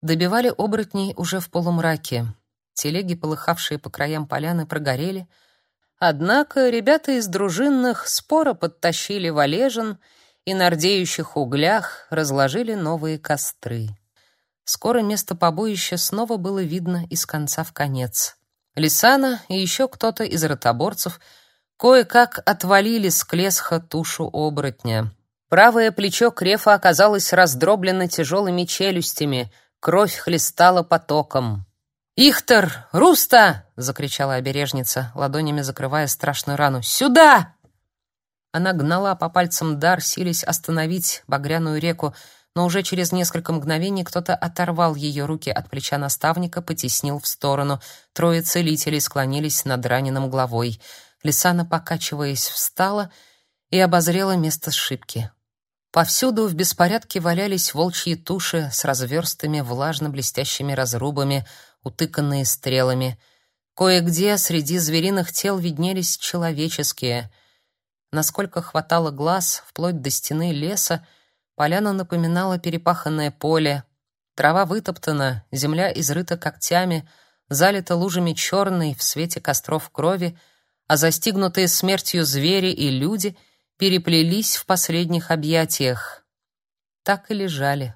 Добивали оборотней уже в полумраке. Телеги, полыхавшие по краям поляны, прогорели. Однако ребята из дружинных споро подтащили валежин и на рдеющих углях разложили новые костры. Скоро место побоища снова было видно из конца в конец. Лисана и еще кто-то из ротоборцев кое-как отвалили с клесха тушу оборотня. Правое плечо Крефа оказалось раздроблено тяжелыми челюстями, кровь хлестала потоком. «Ихтер! Руста!» — закричала обережница, ладонями закрывая страшную рану. «Сюда!» Она гнала по пальцам дар, силясь остановить багряную реку, но уже через несколько мгновений кто-то оторвал ее руки от плеча наставника, потеснил в сторону. Трое целителей склонились над раненым главой. Лисана, покачиваясь, встала и обозрела место сшибки. Повсюду в беспорядке валялись волчьи туши с разверстыми влажно-блестящими разрубами, утыканные стрелами. Кое-где среди звериных тел виднелись человеческие. Насколько хватало глаз, вплоть до стены леса, Поляна напоминала перепаханное поле. Трава вытоптана, земля изрыта когтями, залита лужами черной в свете костров крови, а застигнутые смертью звери и люди переплелись в последних объятиях. Так и лежали.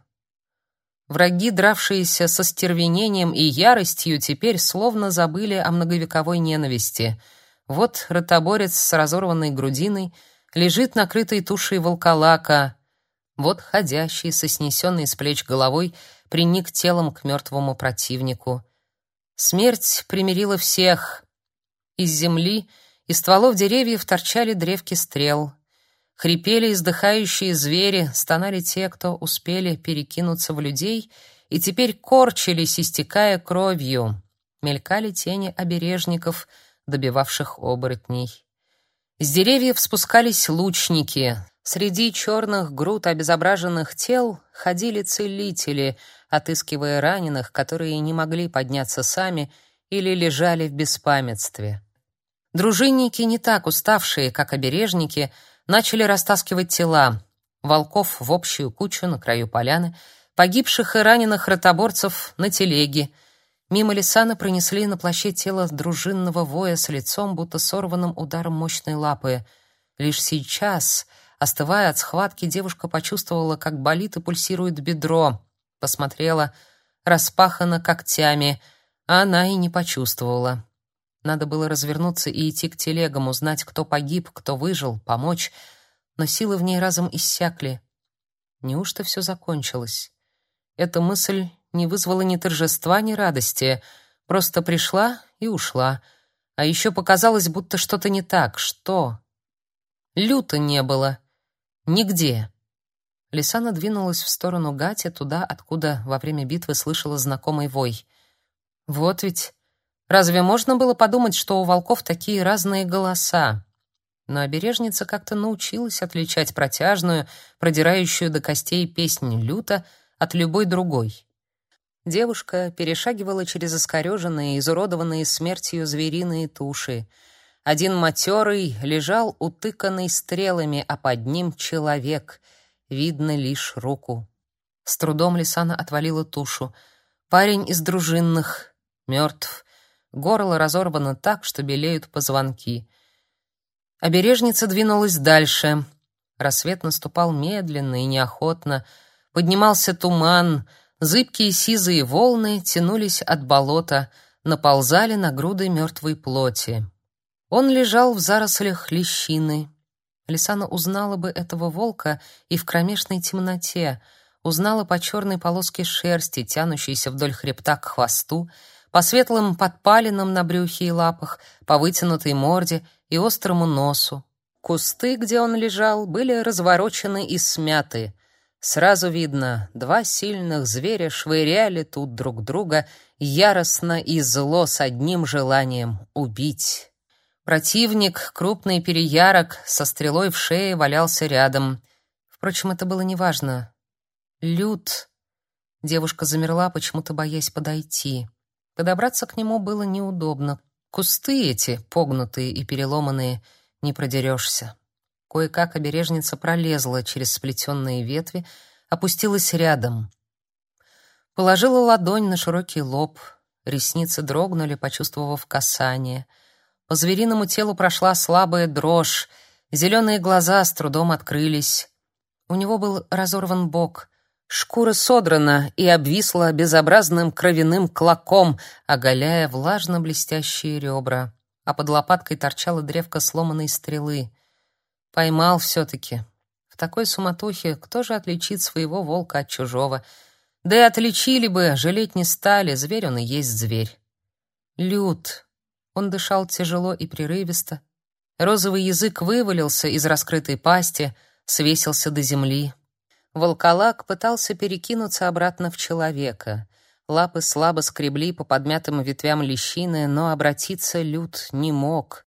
Враги, дравшиеся со стервенением и яростью, теперь словно забыли о многовековой ненависти. Вот ротоборец с разорванной грудиной лежит накрытой тушей волколака, вот ходящий со снесенной с плеч головой приник телом к мертвому противнику. Смерть примирила всех. Из земли, из стволов деревьев торчали древки стрел. Хрипели издыхающие звери, стонали те, кто успели перекинуться в людей, и теперь корчились, истекая кровью. Мелькали тени обережников, добивавших оборотней. С деревьев спускались лучники, Среди черных груд обезображенных тел ходили целители, отыскивая раненых, которые не могли подняться сами или лежали в беспамятстве. Дружинники, не так уставшие, как обережники, начали растаскивать тела, волков в общую кучу на краю поляны, погибших и раненых ротоборцев на телеге. Мимо Лисана пронесли на плаще тело дружинного воя с лицом, будто сорванным ударом мощной лапы. Лишь сейчас Остывая от схватки, девушка почувствовала, как болит и пульсирует бедро. Посмотрела, распахано когтями, а она и не почувствовала. Надо было развернуться и идти к телегам, узнать, кто погиб, кто выжил, помочь. Но силы в ней разом иссякли. Неужто все закончилось? Эта мысль не вызвала ни торжества, ни радости. Просто пришла и ушла. А еще показалось, будто что-то не так. Что? Люто не было. Нигде. Лисана двинулась в сторону Гати, туда, откуда во время битвы слышала знакомый вой. Вот ведь разве можно было подумать, что у волков такие разные голоса? Но обережница как-то научилась отличать протяжную, продирающую до костей песнь люта от любой другой. Девушка перешагивала через искореженные, изуродованные смертью звериные туши — один матерый лежал утыканный стрелами, а под ним человек, видно лишь руку. С трудом Лисана отвалила тушу. Парень из дружинных, мертв. Горло разорвано так, что белеют позвонки. Обережница двинулась дальше. Рассвет наступал медленно и неохотно. Поднимался туман, зыбкие сизые волны тянулись от болота, наползали на груды мертвой плоти. Он лежал в зарослях лещины. Лисана узнала бы этого волка и в кромешной темноте, узнала по черной полоске шерсти, тянущейся вдоль хребта к хвосту, по светлым подпалинам на брюхе и лапах, по вытянутой морде и острому носу. Кусты, где он лежал, были разворочены и смяты. Сразу видно, два сильных зверя швыряли тут друг друга яростно и зло с одним желанием — убить. Противник, крупный переярок, со стрелой в шее валялся рядом. Впрочем, это было неважно. Люд. Девушка замерла, почему-то боясь подойти. Подобраться к нему было неудобно. Кусты эти, погнутые и переломанные, не продерешься. Кое-как обережница пролезла через сплетенные ветви, опустилась рядом. Положила ладонь на широкий лоб, ресницы дрогнули, почувствовав касание. По звериному телу прошла слабая дрожь, зеленые глаза с трудом открылись. У него был разорван бок, шкура содрана и обвисла безобразным кровяным клоком, оголяя влажно-блестящие ребра, а под лопаткой торчала древко сломанной стрелы. Поймал все-таки. В такой суматохе кто же отличит своего волка от чужого — да и отличили бы, жалеть не стали, зверь он и есть зверь. Люд. Он дышал тяжело и прерывисто. Розовый язык вывалился из раскрытой пасти, свесился до земли. Волколак пытался перекинуться обратно в человека. Лапы слабо скребли по подмятым ветвям лещины, но обратиться Люд не мог.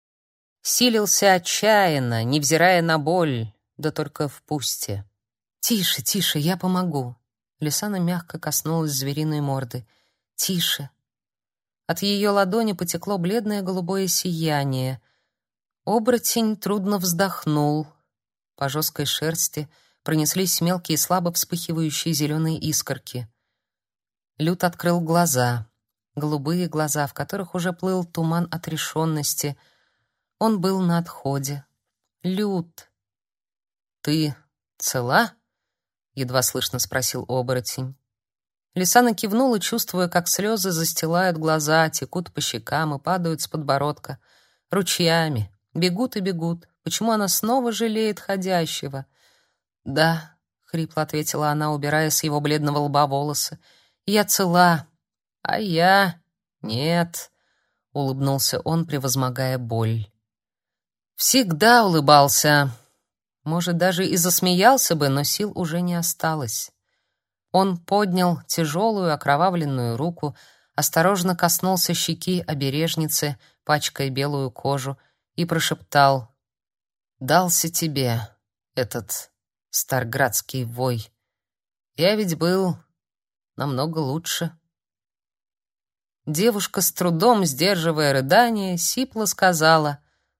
Силился отчаянно, невзирая на боль, да только в пусте. «Тише, тише, я помогу», Лисана мягко коснулась звериной морды. «Тише!» От ее ладони потекло бледное голубое сияние. Оборотень трудно вздохнул. По жесткой шерсти пронеслись мелкие слабо вспыхивающие зеленые искорки. Лют открыл глаза. Голубые глаза, в которых уже плыл туман отрешенности. Он был на отходе. «Лют, ты цела?» едва слышно спросил оборотень. Лисана кивнула, чувствуя, как слезы застилают глаза, текут по щекам и падают с подбородка ручьями, бегут и бегут. Почему она снова жалеет ходящего? Да, хрипло ответила она, убирая с его бледного лба волосы. Я цела, а я нет, улыбнулся он, превозмогая боль. Всегда улыбался. Может, даже и засмеялся бы, но сил уже не осталось. Он поднял тяжелую окровавленную руку, осторожно коснулся щеки обережницы, пачкая белую кожу, и прошептал «Дался тебе этот старградский вой. Я ведь был намного лучше». Девушка, с трудом сдерживая рыдание, сипло сказала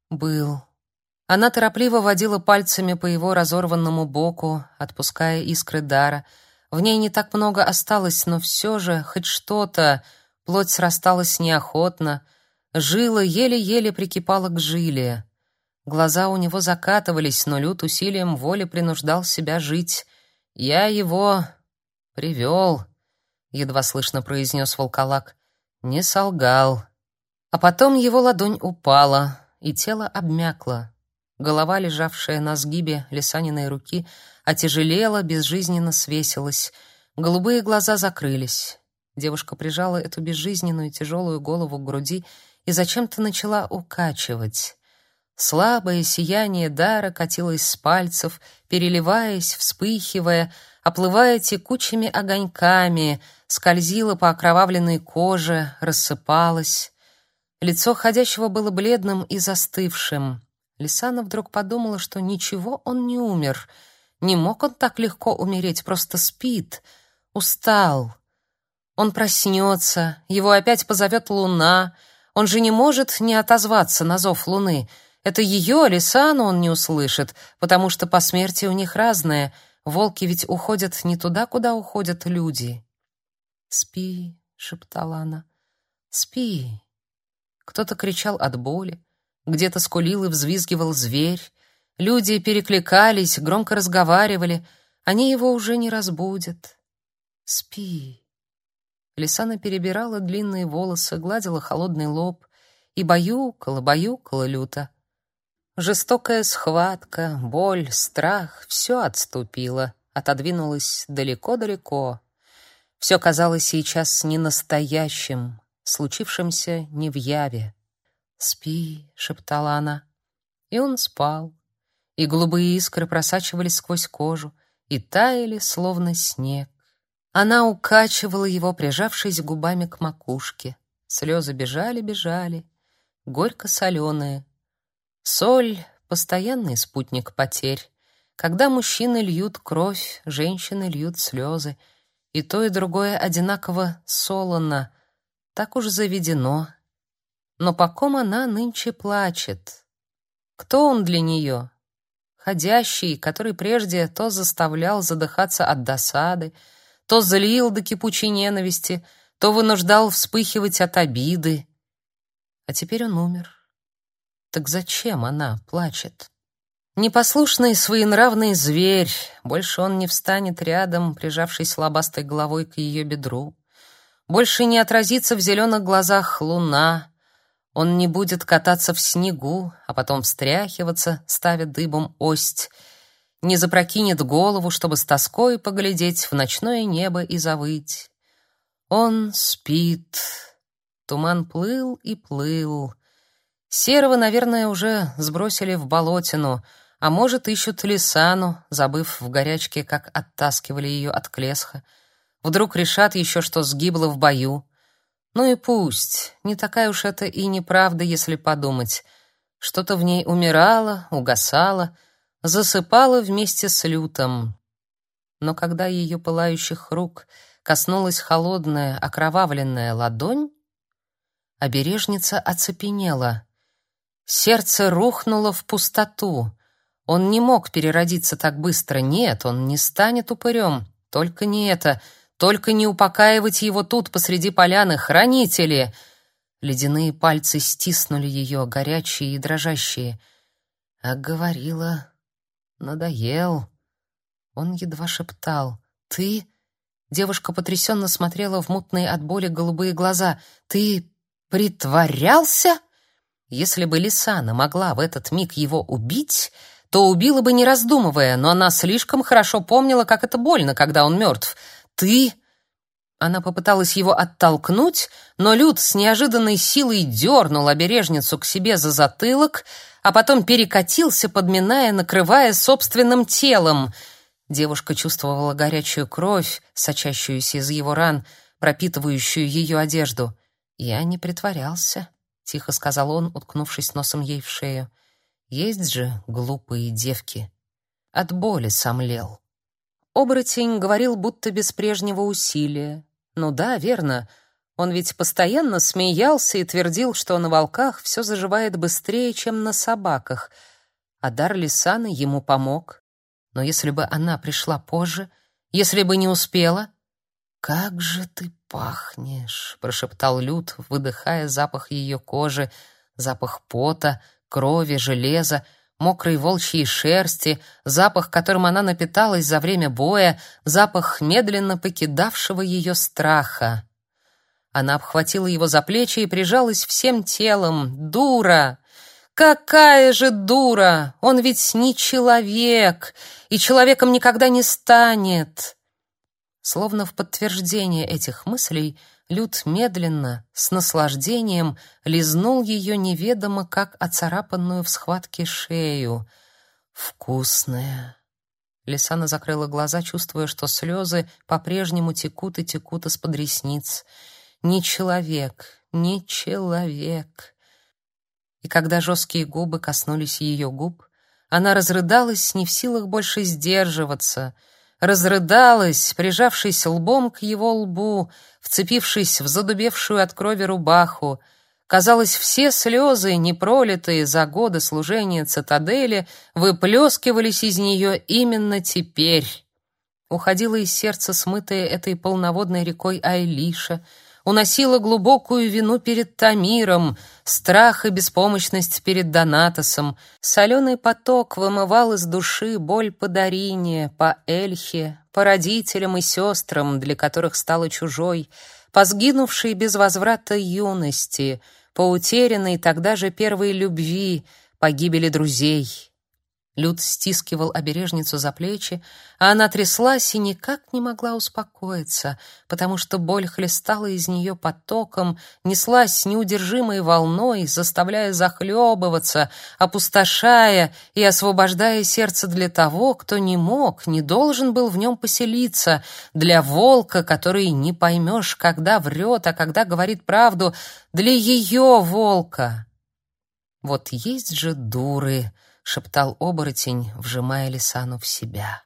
«Был». Она торопливо водила пальцами по его разорванному боку, отпуская искры дара. В ней не так много осталось, но все же хоть что-то. Плоть срасталась неохотно, жила еле-еле прикипала к жиле. Глаза у него закатывались, но Лют усилием воли принуждал себя жить. «Я его привел», — едва слышно произнес волколак. «Не солгал». А потом его ладонь упала, и тело обмякло. Голова, лежавшая на сгибе Лисаниной руки, отяжелела, безжизненно свесилась. Голубые глаза закрылись. Девушка прижала эту безжизненную тяжелую голову к груди и зачем-то начала укачивать. Слабое сияние дара катилось с пальцев, переливаясь, вспыхивая, оплывая текучими огоньками, скользило по окровавленной коже, рассыпалось. Лицо ходящего было бледным и застывшим. Лисана вдруг подумала, что ничего он не умер. Не мог он так легко умереть, просто спит, устал. Он проснется, его опять позовет луна. Он же не может не отозваться на зов луны. Это ее, Лисану, он не услышит, потому что по смерти у них разное. Волки ведь уходят не туда, куда уходят люди. «Спи», — шептала она, — «спи». Кто-то кричал от боли, где-то скулил и взвизгивал зверь. Люди перекликались, громко разговаривали. Они его уже не разбудят. Спи. Лисана перебирала длинные волосы, гладила холодный лоб и баюкала, баюкала люто. Жестокая схватка, боль, страх — все отступило, отодвинулось далеко-далеко. Все казалось сейчас не настоящим, случившимся не в яве. «Спи», — шептала она. И он спал, и голубые искры просачивались сквозь кожу и таяли, словно снег. Она укачивала его, прижавшись губами к макушке. Слезы бежали, бежали, горько-соленые. Соль — постоянный спутник потерь. Когда мужчины льют кровь, женщины льют слезы. И то, и другое одинаково солоно. Так уж заведено, но по ком она нынче плачет? Кто он для нее? Ходящий, который прежде то заставлял задыхаться от досады, то злил до кипучей ненависти, то вынуждал вспыхивать от обиды. А теперь он умер. Так зачем она плачет? Непослушный, своенравный зверь. Больше он не встанет рядом, прижавшись лобастой головой к ее бедру. Больше не отразится в зеленых глазах луна. Он не будет кататься в снегу, а потом встряхиваться, ставя дыбом ость. Не запрокинет голову, чтобы с тоской поглядеть в ночное небо и завыть. Он спит. Туман плыл и плыл. Серого, наверное, уже сбросили в болотину — а может, ищут Лисану, забыв в горячке, как оттаскивали ее от Клесха. Вдруг решат еще, что сгибла в бою. Ну и пусть, не такая уж это и неправда, если подумать. Что-то в ней умирало, угасало, засыпало вместе с лютом. Но когда ее пылающих рук коснулась холодная, окровавленная ладонь, обережница оцепенела. Сердце рухнуло в пустоту — он не мог переродиться так быстро. Нет, он не станет упырем. Только не это. Только не упокаивать его тут посреди поляны, хранители. Ледяные пальцы стиснули ее, горячие и дрожащие. А говорила, надоел. Он едва шептал: "Ты?" Девушка потрясенно смотрела в мутные от боли голубые глаза. "Ты притворялся?" Если бы Лисана могла в этот миг его убить, то убила бы не раздумывая, но она слишком хорошо помнила, как это больно, когда он мертв. Ты Она попыталась его оттолкнуть, но Люд с неожиданной силой дернул обережницу к себе за затылок, а потом перекатился, подминая, накрывая собственным телом. Девушка чувствовала горячую кровь, сочащуюся из его ран, пропитывающую ее одежду. «Я не притворялся», — тихо сказал он, уткнувшись носом ей в шею. Есть же глупые девки. От боли сомлел. Оборотень говорил будто без прежнего усилия. Ну да, верно. Он ведь постоянно смеялся и твердил, что на волках все заживает быстрее, чем на собаках. А дар Лисаны ему помог. Но если бы она пришла позже, если бы не успела... «Как же ты пахнешь!» — прошептал Люд, выдыхая запах ее кожи, запах пота, крови, железа, мокрой волчьей шерсти, запах, которым она напиталась за время боя, запах медленно покидавшего ее страха. Она обхватила его за плечи и прижалась всем телом. «Дура! Какая же дура! Он ведь не человек, и человеком никогда не станет!» Словно в подтверждение этих мыслей — Люд медленно, с наслаждением, лизнул ее неведомо как оцарапанную в схватке шею. «Вкусная!» Лисана закрыла глаза, чувствуя, что слезы по-прежнему текут и текут из-под ресниц. «Не человек, не человек!» И когда жесткие губы коснулись ее губ, она разрыдалась, не в силах больше сдерживаться — разрыдалась, прижавшись лбом к его лбу, вцепившись в задубевшую от крови рубаху. Казалось, все слезы, непролитые за годы служения цитадели, выплескивались из нее именно теперь. Уходила из сердца смытая этой полноводной рекой Айлиша — уносила глубокую вину перед Тамиром, страх и беспомощность перед Донатосом. Соленый поток вымывал из души боль по Дарине, по Эльхе, по родителям и сестрам, для которых стала чужой, по сгинувшей без возврата юности, по утерянной тогда же первой любви, по гибели друзей. Люд стискивал обережницу за плечи, а она тряслась и никак не могла успокоиться, потому что боль хлестала из нее потоком, неслась неудержимой волной, заставляя захлебываться, опустошая и освобождая сердце для того, кто не мог, не должен был в нем поселиться, для волка, который не поймешь, когда врет, а когда говорит правду, для ее волка. Вот есть же дуры, шептал оборотень, вжимая Лисану в себя.